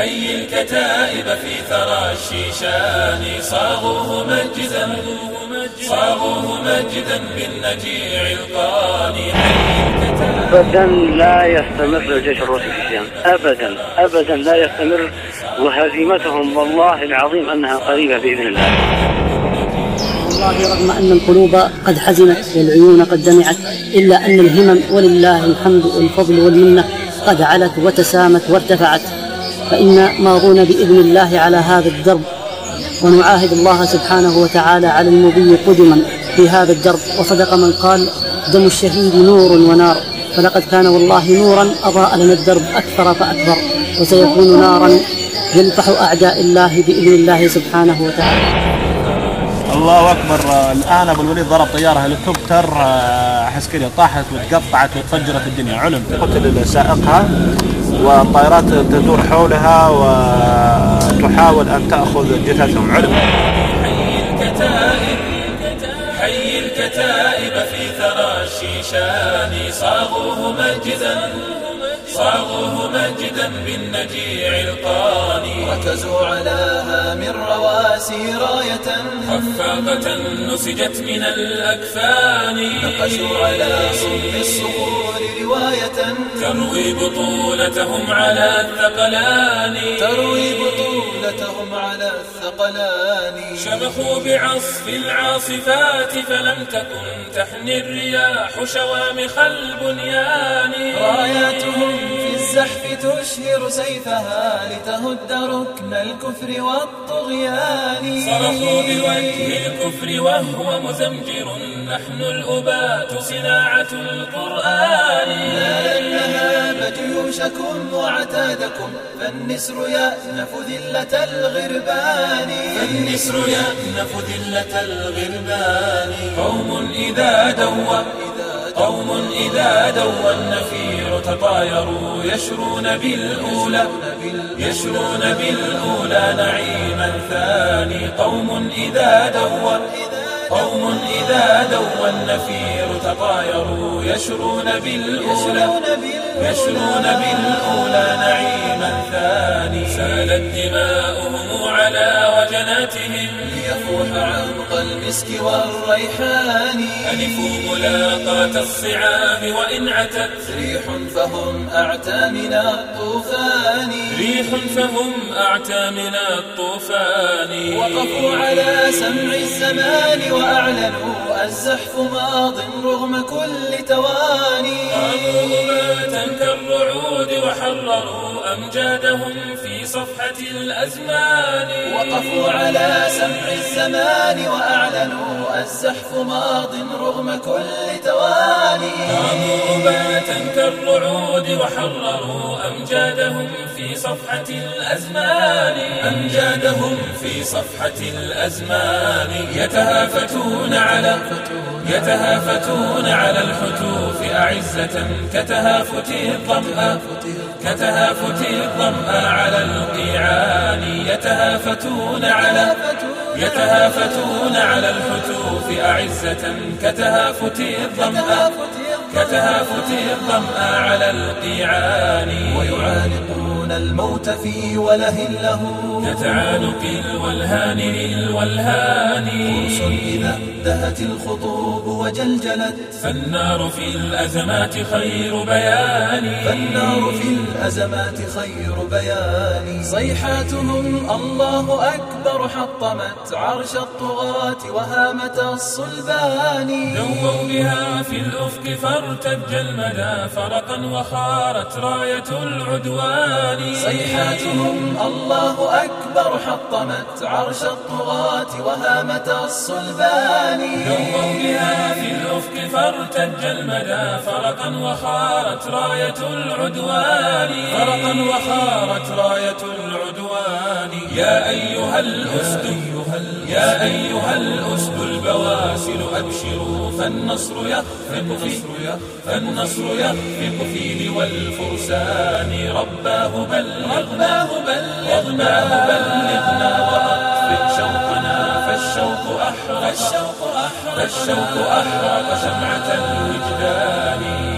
حي الكتائب في ثرى الشيشان صاغوه مجدا صاغوه مجدا بالنجيع القاني حي الكتائب. ابدا لا يستمر الجيش الروسي في الشام. ابدا ابدا لا يستمر. وهزيمتهم والله العظيم أنها قريبة بإذن الله. والله رغم أن القلوب قد حزنت والعيون قد دمعت إلا أن الهمم ولله الحمد والفضل والمنة قد علت وتسامت وارتفعت. فإنا ماضون بإذن الله على هذا الدرب ونعاهد الله سبحانه وتعالى على المضي قدما في هذا الدرب. وصدق من قال دم الشهيد نور ونار فلقد كان والله نورا أضاء لنا الدرب أكثر فأكبر وسيكون نارا يلفح أعداء الله بإذن الله سبحانه وتعالى. الله أكبر. الآن أبو الوليد ضرب طيارة هليكوبتر آه، عسكريه طاحت وتقطعت وتفجرت الدنيا. علم. قتل سائقها والطائرات تدور حولها وتحاول أن تأخذ جثثهم علم حي الكتائب حي الكتائب في ثرى الشيشان صاغوه مجدا. صاغوه مجدا بالنجيع القاني. ركزوا على هام الرواسي راية. خفاقة نسجت من الأكفان. نقشوا على صلب الصخور رواية. تروي بطولتهم على الثقلان. تروي بطولتهم على الثقلان. شمخوا بعصف العاصفات فلم تكن تحني الرياح شوامخ البنيان. راياتهم الزحف تشهر سيفها لتهد ركن الكفر والطغيان. صرخوا بوجه الكفر وهو مزمجر. نحن الأبات صناعة القرآن. لا نهاب جيوشكم وعتادكم فالنسر يأنف ذلة الغربان. النسر يأنف ذلة الغربان. قوم إذا دوى قوم إذا دوى النفير تطايروا يشرون بالأولى يشرون بالأولى نعيما ثاني. قوم إذا دوى قوم إذا دوى النفير تطايروا يشرون بالأولى يشرون بالأولى نعيما ثاني. سالت دماؤهم على وجناتهم ليفوح عنق المسك والريحان. ألفوا ملاقاة الصعاب وإن عتت. ريح فهم أعتى من الطوفان. ريح فهم أعتى من الطوفان. وقفوا على سمع الزمان وأعلنوا الزحف ماض رغم كل تواني قاموا أباتا كالرعود وحرروا أمجادهم في صفحة الأزمان. وقفوا على سمع الزمان وأعلنوا الزحف ماض رغم كل تواني. قاموا أباتا كالرعود وحرروا أمجادهم في صفحة الأزمان. أمجادهم في صفحة الأزمان. يتهافتون على يتهافتون على الحتوف أعزة كتهافت الظمأ كتهافت الظمأ على القيعان. يتهافتون على يتهافتون على الحتوف أعزة كتهافت الظمأ كتهافت الظمأ على القيعان. ويعانقون الموت في وله له. كتعانق الولهان للولهان فرس إذا دهت الخطوب وجلجلت. فالنار في الأزمات خير بيان. فالنار في الأزمات خير بيان. صيحاتهم الله أكبر حطمت عرش الطغاة وهامة الصلبان. دووا بها في الأفق فارتج المدى فرقا وخارت راية العدوان. صيحاتهم الله أكبر حطمت عرش الطغاة وهامة الصلبان. دووا بها في الأفق فارتج المدى فرقا وخارت راية العدوان. فرقا وخارت راية العدوان. يا أيها الأسد يا أيها الأسد البواسل أبشروا فالنصر يخفق في فالنصر يخفق في لوى الفرسان رباه بلغ رباه بلغ رباه بلغنا. وأطفئ شوقنا فالشوق أحرق فالشوق أحرق. فالشوق أحرق شمعة الوجدان.